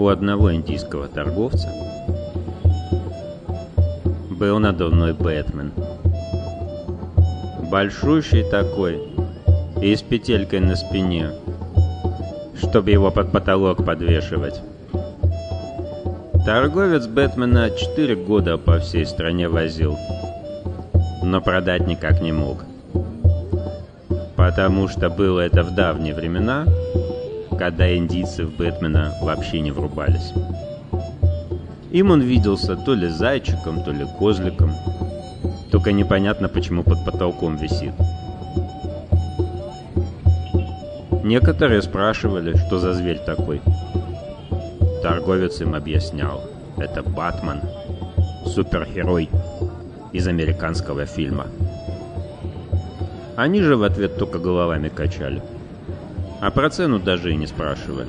У одного индийского торговца был надувной Бэтмен. Большущий такой и с петелькой на спине, чтобы его под потолок подвешивать. Торговец Бэтмена четыре года по всей стране возил, но продать никак не мог. Потому что было это в давние времена, когда индийцы в Бэтмена вообще не врубались. Им он виделся то ли зайчиком, то ли козликом. Только непонятно, почему под потолком висит. Некоторые спрашивали, что за зверь такой. Торговец им объяснял. Это Батман, супергерой из американского фильма. Они же в ответ только головами качали. А про цену даже и не спрашивали.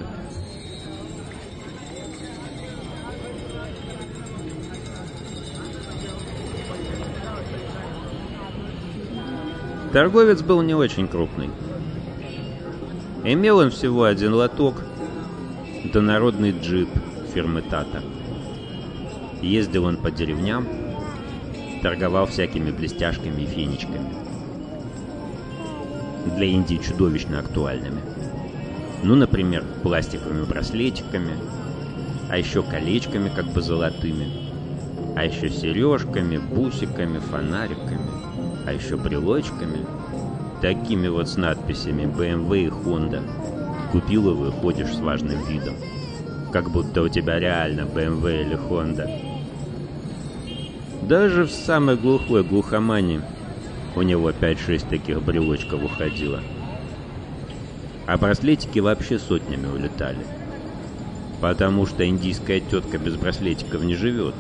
Торговец был не очень крупный. Имел он всего один лоток, да народный джип фирмы Тата. Ездил он по деревням, торговал всякими блестяшками и фенечками. Для Индии чудовищно актуальными. Ну, например, пластиковыми браслетиками, а еще колечками как бы золотыми, а еще сережками, бусиками, фонариками, а еще брелочками, такими вот с надписями BMW и Honda. Купил и выходишь с важным видом. Как будто у тебя реально BMW или Honda. Даже в самой глухой глухомане у него 5-6 таких брелочков уходило. А браслетики вообще сотнями улетали. Потому что индийская тетка без браслетиков не живет.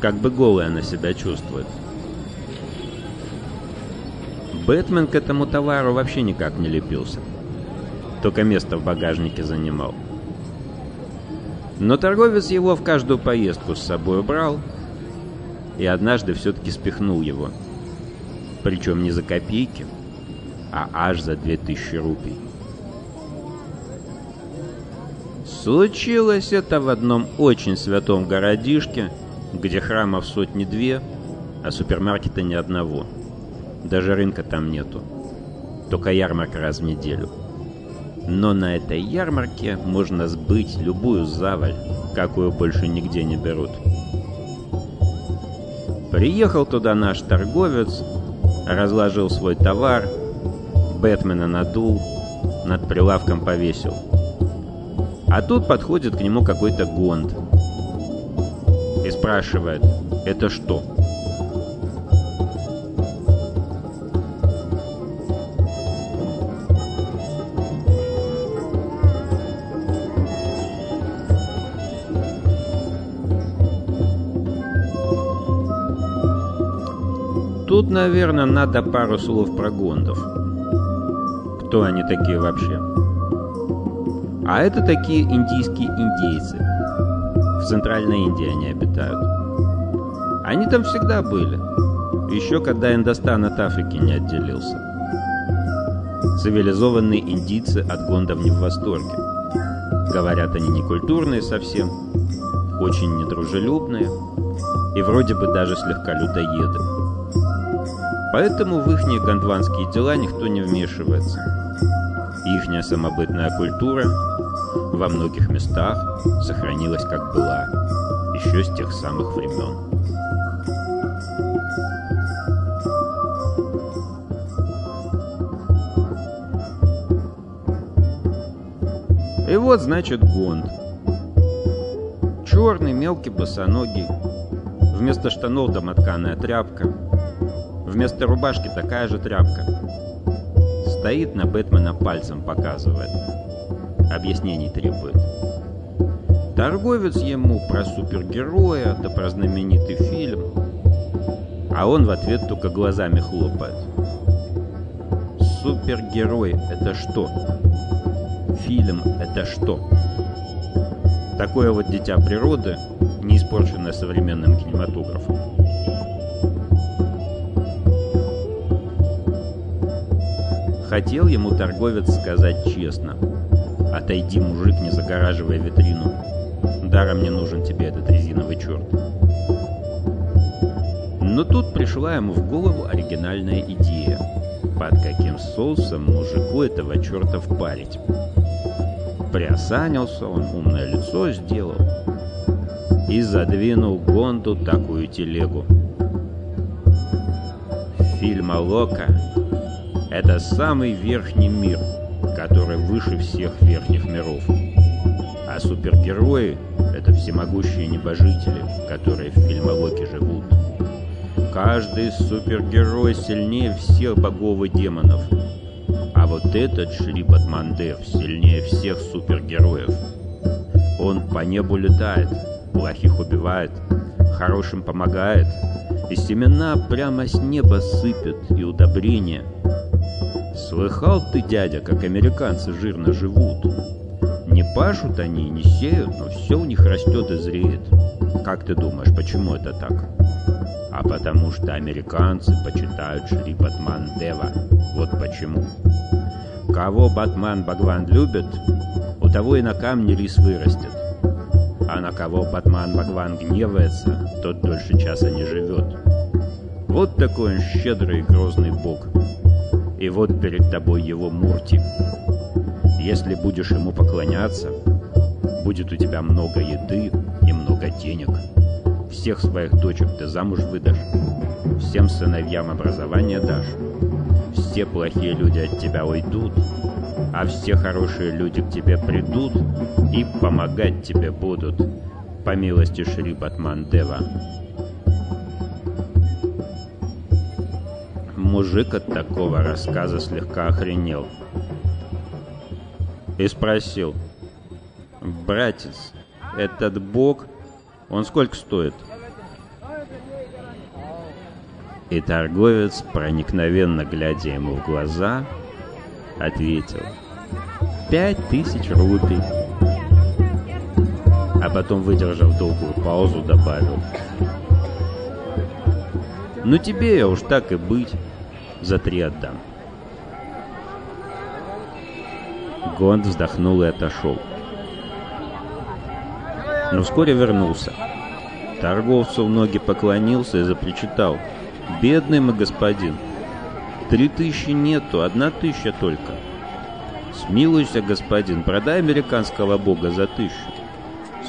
Как бы голая она себя чувствует. Бэтмен к этому товару вообще никак не лепился. Только место в багажнике занимал. Но торговец его в каждую поездку с собой брал и однажды все-таки спихнул его. Причем не за копейки, а аж за две тысячи рупий. Случилось это в одном очень святом городишке, где храмов сотни две, а супермаркета ни одного. Даже рынка там нету. Только ярмарка раз в неделю. Но на этой ярмарке можно сбыть любую заваль, какую больше нигде не берут. Приехал туда наш торговец, разложил свой товар, Бэтмена надул, над прилавком повесил. А тут подходит к нему какой-то гонд и спрашивает, это что? Наверное, надо пару слов про гондов. Кто они такие вообще? А это такие индийские индейцы. В Центральной Индии они обитают. Они там всегда были. Еще когда Индостан от Африки не отделился. Цивилизованные индийцы от гондов не в восторге. Говорят, они не культурные совсем, очень недружелюбные и вроде бы даже слегка людоеды. Поэтому в ихние гондванские дела никто не вмешивается. Ихняя самобытная культура во многих местах сохранилась как была, еще с тех самых времен. И вот, значит, гонд. Черный, мелкий, босоногий. Вместо штанов домотканая тряпка. Вместо рубашки такая же тряпка. Стоит на Бэтмена пальцем показывает. Объяснений требует. Торговец ему про супергероя, да про знаменитый фильм. А он в ответ только глазами хлопает. Супергерой — это что? Фильм — это что? Такое вот дитя природы, не испорченное современным кинематографом. Хотел ему торговец сказать честно. Отойди, мужик, не загораживая витрину. Даром не нужен тебе этот резиновый черт. Но тут пришла ему в голову оригинальная идея. Под каким соусом мужику этого черта впарить? Приосанился он, умное лицо сделал и задвинул Гонду такую телегу. Фильма Лока — это самый верхний мир, который выше всех верхних миров. А супергерои — это всемогущие небожители, которые в фильме Локи живут. Каждый супергерой сильнее всех богов и демонов. А вот этот Шрипат Мандев сильнее всех супергероев. Он по небу летает, плохих убивает, хорошим помогает, и семена прямо с неба сыпят и удобрения. Слыхал ты, дядя, как американцы жирно живут? Не пашут они, не сеют, но все у них растет и зреет. Как ты думаешь, почему это так? А потому что американцы почитают Шри Батман Дева. Вот почему. Кого Батман Багван любит, у того и на камне рис вырастет. А на кого Батман Багван гневается, тот дольше часа не живет. Вот такой он щедрый и грозный бог. И вот перед тобой его Мурти. Если будешь ему поклоняться, будет у тебя много еды и много денег. Всех своих дочек ты замуж выдашь. Всем сыновьям образование дашь. Все плохие люди от тебя уйдут, а все хорошие люди к тебе придут и помогать тебе будут, по милости Шри Батман Мужик от такого рассказа слегка охренел. И спросил, «Братец, этот бог, он сколько стоит?» И торговец, проникновенно глядя ему в глаза, ответил «Пять тысяч рупий». А потом, выдержав долгую паузу, добавил «Ну тебе я уж так и быть, за три отдам». Гонд вздохнул и отошел. Но вскоре вернулся. Торговцу в ноги поклонился и запричитал — Бедный мы господин. Три тысячи нету, одна тысяча только. Смилуйся, господин, продай американского бога за тысячу.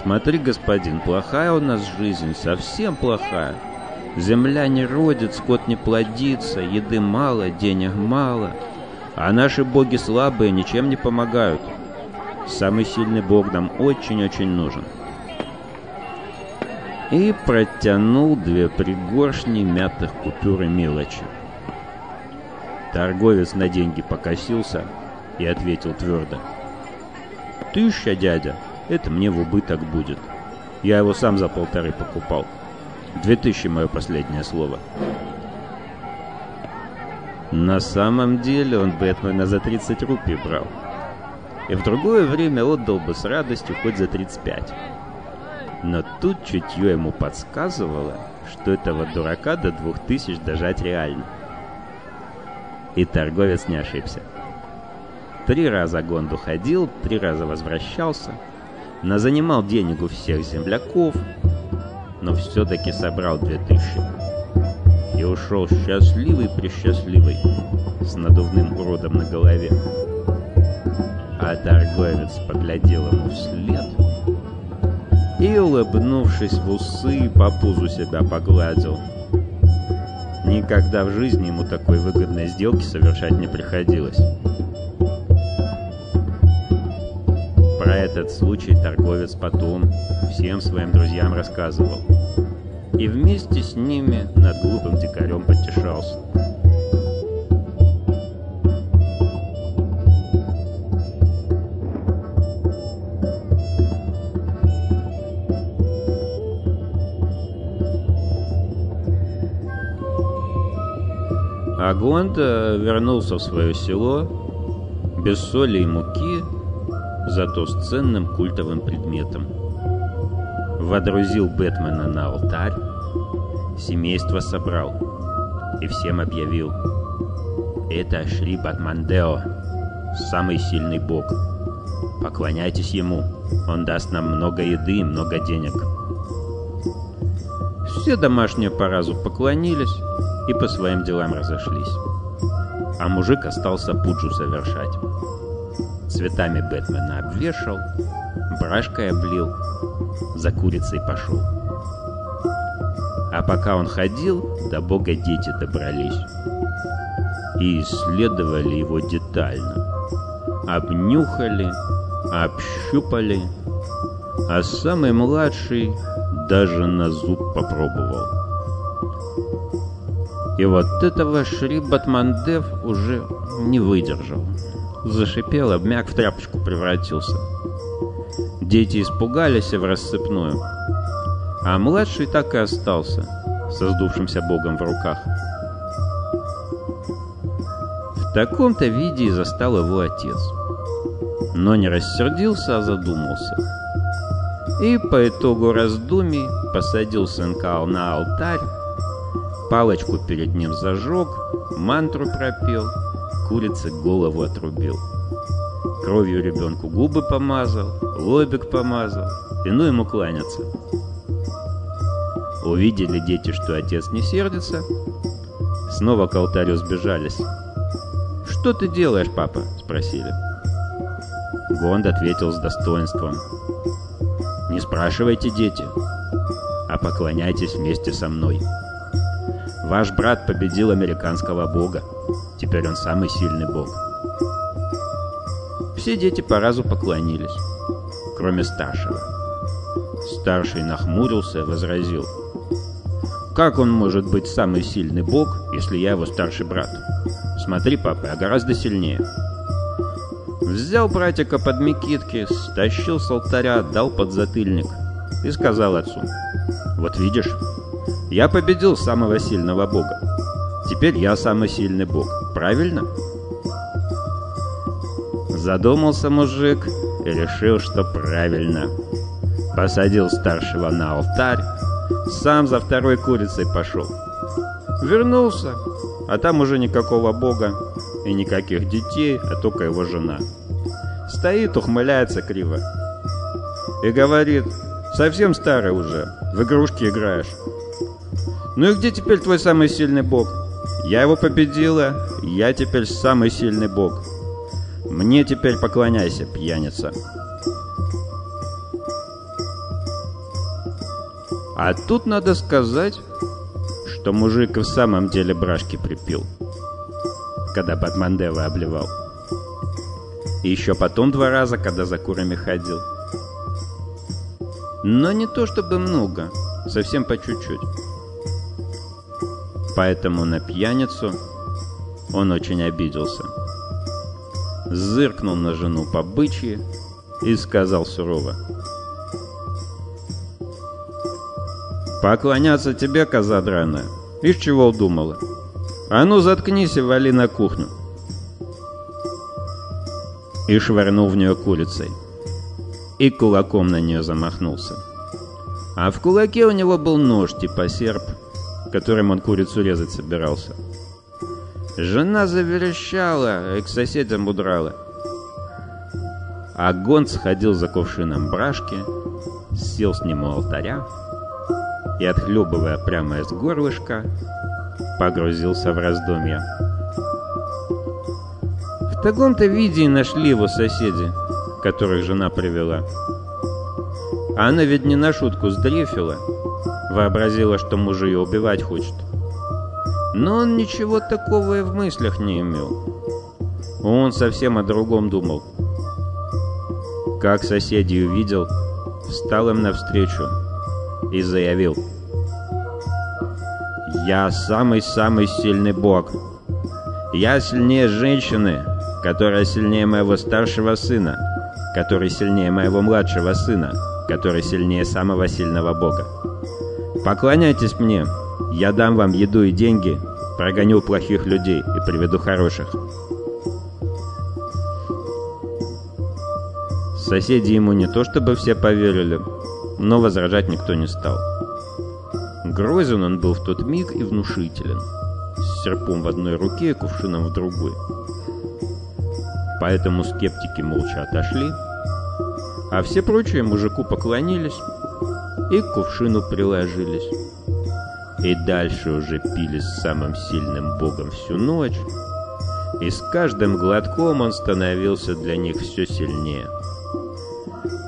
Смотри, господин, плохая у нас жизнь, совсем плохая. Земля не родит, скот не плодится, еды мало, денег мало. А наши боги слабые, ничем не помогают. Самый сильный бог нам очень-очень нужен и протянул две пригоршни мятых купюр и мелочи. Торговец на деньги покосился и ответил твердо. «Тысяча, дядя, это мне в убыток будет. Я его сам за полторы покупал. Две тысячи мое последнее слово». На самом деле он Бэтмена за 30 рупий брал. И в другое время отдал бы с радостью хоть за 35. Но тут чутье ему подсказывало, что этого дурака до двух тысяч дожать реально. И торговец не ошибся. Три раза Гонду ходил, три раза возвращался, назанимал денег у всех земляков, но все-таки собрал две тысячи. И ушел счастливый-пресчастливый, с надувным уродом на голове. А торговец поглядел ему вслед — и, улыбнувшись в усы, по пузу себя погладил. Никогда в жизни ему такой выгодной сделки совершать не приходилось. Про этот случай торговец потом всем своим друзьям рассказывал. И вместе с ними над глупым дикарем потешался. Агонда вернулся в свое село без соли и муки, зато с ценным культовым предметом. Водрузил Бэтмена на алтарь, семейство собрал и всем объявил. Это Шри Батмандео, самый сильный бог. Поклоняйтесь ему, он даст нам много еды и много денег. Все домашние по разу поклонились и по своим делам разошлись. А мужик остался пуджу совершать. Цветами Бэтмена обвешал, брашкой облил, за курицей пошел. А пока он ходил, до бога дети добрались. И исследовали его детально. Обнюхали, общупали, а самый младший даже на зуб попробовал. И вот этого Шри Батмандев уже не выдержал. Зашипел, обмяк, в тряпочку превратился. Дети испугались в рассыпную. А младший так и остался, со сдувшимся богом в руках. В таком-то виде и застал его отец. Но не рассердился, а задумался. И по итогу раздумий посадил сынка на алтарь, палочку перед ним зажег, мантру пропел, курице голову отрубил. Кровью ребенку губы помазал, лобик помазал, и ну ему кланяться. Увидели дети, что отец не сердится, снова к алтарю сбежались. «Что ты делаешь, папа?» — спросили. Гонд ответил с достоинством. «Не спрашивайте, дети, а поклоняйтесь вместе со мной. Ваш брат победил американского бога. Теперь он самый сильный бог». Все дети по разу поклонились, кроме старшего. Старший нахмурился, возразил — как он может быть самый сильный бог, если я его старший брат? Смотри, папа, я гораздо сильнее. Взял братика под мекитки, стащил с алтаря, дал под затыльник и сказал отцу. Вот видишь, я победил самого сильного бога. Теперь я самый сильный бог. Правильно? Задумался мужик и решил, что правильно. Посадил старшего на алтарь, сам за второй курицей пошел. Вернулся, а там уже никакого бога и никаких детей, а только его жена. Стоит, ухмыляется криво. И говорит, совсем старый уже, в игрушки играешь. Ну и где теперь твой самый сильный бог? Я его победила, я теперь самый сильный бог. Мне теперь поклоняйся, пьяница. А тут надо сказать, что мужик в самом деле брашки припил, когда Батмандева обливал. И еще потом два раза, когда за курами ходил. Но не то чтобы много, совсем по чуть-чуть. Поэтому на пьяницу он очень обиделся. Зыркнул на жену по бычьи и сказал сурово. «Поклоняться тебе, коза драная. Ишь чего удумала? А ну заткнись и вали на кухню!» И швырнул в нее курицей. И кулаком на нее замахнулся. А в кулаке у него был нож типа серп, которым он курицу резать собирался. Жена заверещала и к соседям удрала. А Гонц сходил за кувшином брашки, сел с ним у алтаря, и, отхлебывая прямо из горлышка, погрузился в раздумья. В таком-то виде и нашли его соседи, которых жена привела. А она ведь не на шутку сдрефила, вообразила, что муж ее убивать хочет. Но он ничего такого и в мыслях не имел. Он совсем о другом думал. Как соседей увидел, встал им навстречу и заявил. «Я самый-самый сильный бог. Я сильнее женщины, которая сильнее моего старшего сына, который сильнее моего младшего сына, который сильнее самого сильного бога. Поклоняйтесь мне, я дам вам еду и деньги, прогоню плохих людей и приведу хороших». Соседи ему не то чтобы все поверили, но возражать никто не стал. Грозен он был в тот миг и внушителен, с серпом в одной руке и кувшином в другой. Поэтому скептики молча отошли, А все прочие мужику поклонились и к кувшину приложились. И дальше уже пили с самым сильным богом всю ночь, и с каждым глотком он становился для них все сильнее.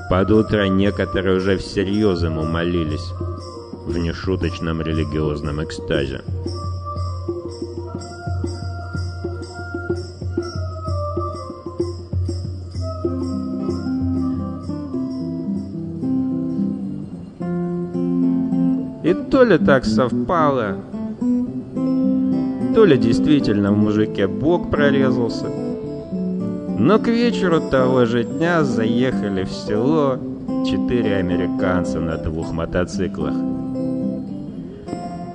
Под утро некоторые уже всерьез ему молились в нешуточном религиозном экстазе. И то ли так совпало, то ли действительно в мужике бог прорезался. Но к вечеру того же дня заехали в село четыре американца на двух мотоциклах.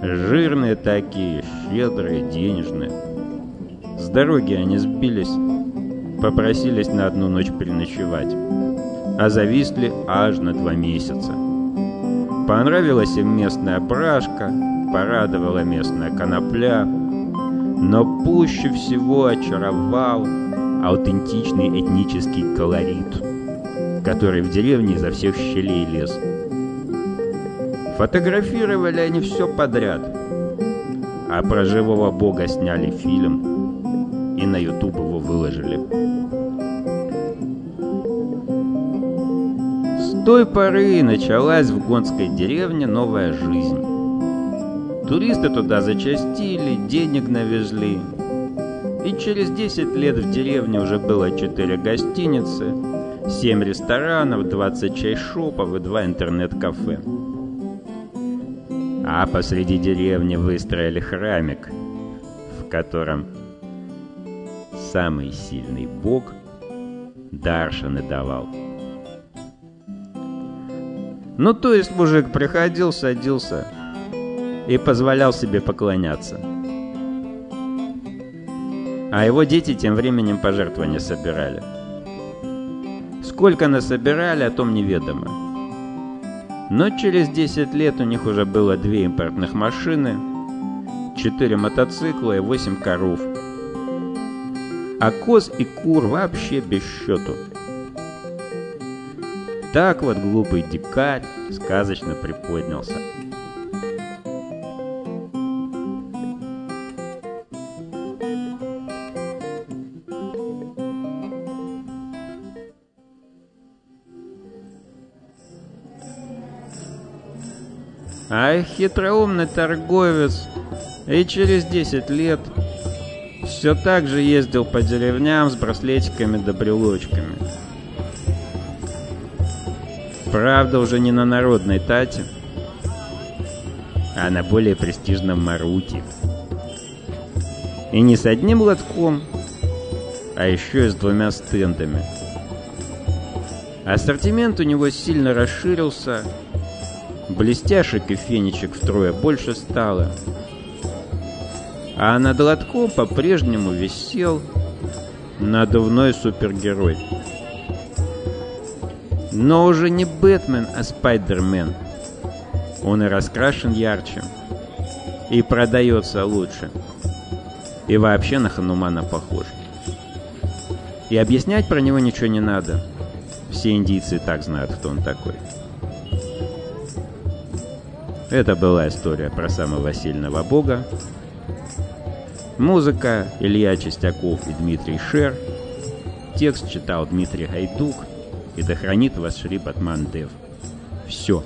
Жирные такие, щедрые, денежные. С дороги они сбились, попросились на одну ночь переночевать, а зависли аж на два месяца. Понравилась им местная брашка, порадовала местная конопля, но пуще всего очаровал аутентичный этнический колорит, который в деревне изо всех щелей лез. Фотографировали они все подряд, а про живого бога сняли фильм и на ютуб его выложили. Той поры началась в гонской деревне новая жизнь. Туристы туда зачастили, денег навезли. И через 10 лет в деревне уже было 4 гостиницы, 7 ресторанов, 20 чайшопов и 2 интернет-кафе. А посреди деревни выстроили храмик, в котором самый сильный бог даршаны давал. Ну, то есть мужик приходил, садился и позволял себе поклоняться. А его дети тем временем пожертвования собирали. Сколько насобирали, о том неведомо. Но через 10 лет у них уже было две импортных машины, 4 мотоцикла и 8 коров. А коз и кур вообще без счету. Так вот глупый дикарь сказочно приподнялся. А хитроумный торговец и через 10 лет все так же ездил по деревням с браслетиками да брелочками. Правда, уже не на народной Тате, а на более престижном Маруте. И не с одним лотком, а еще и с двумя стендами. Ассортимент у него сильно расширился, блестяшек и фенечек втрое больше стало. А над лотком по-прежнему висел надувной супергерой. Но уже не Бэтмен, а Спайдермен. Он и раскрашен ярче, и продается лучше, и вообще на Ханумана похож. И объяснять про него ничего не надо. Все индийцы так знают, кто он такой. Это была история про самого сильного бога. Музыка Илья Чистяков и Дмитрий Шер. Текст читал Дмитрий Гайдук. И да хранит вас Шри Батман Дев. Все.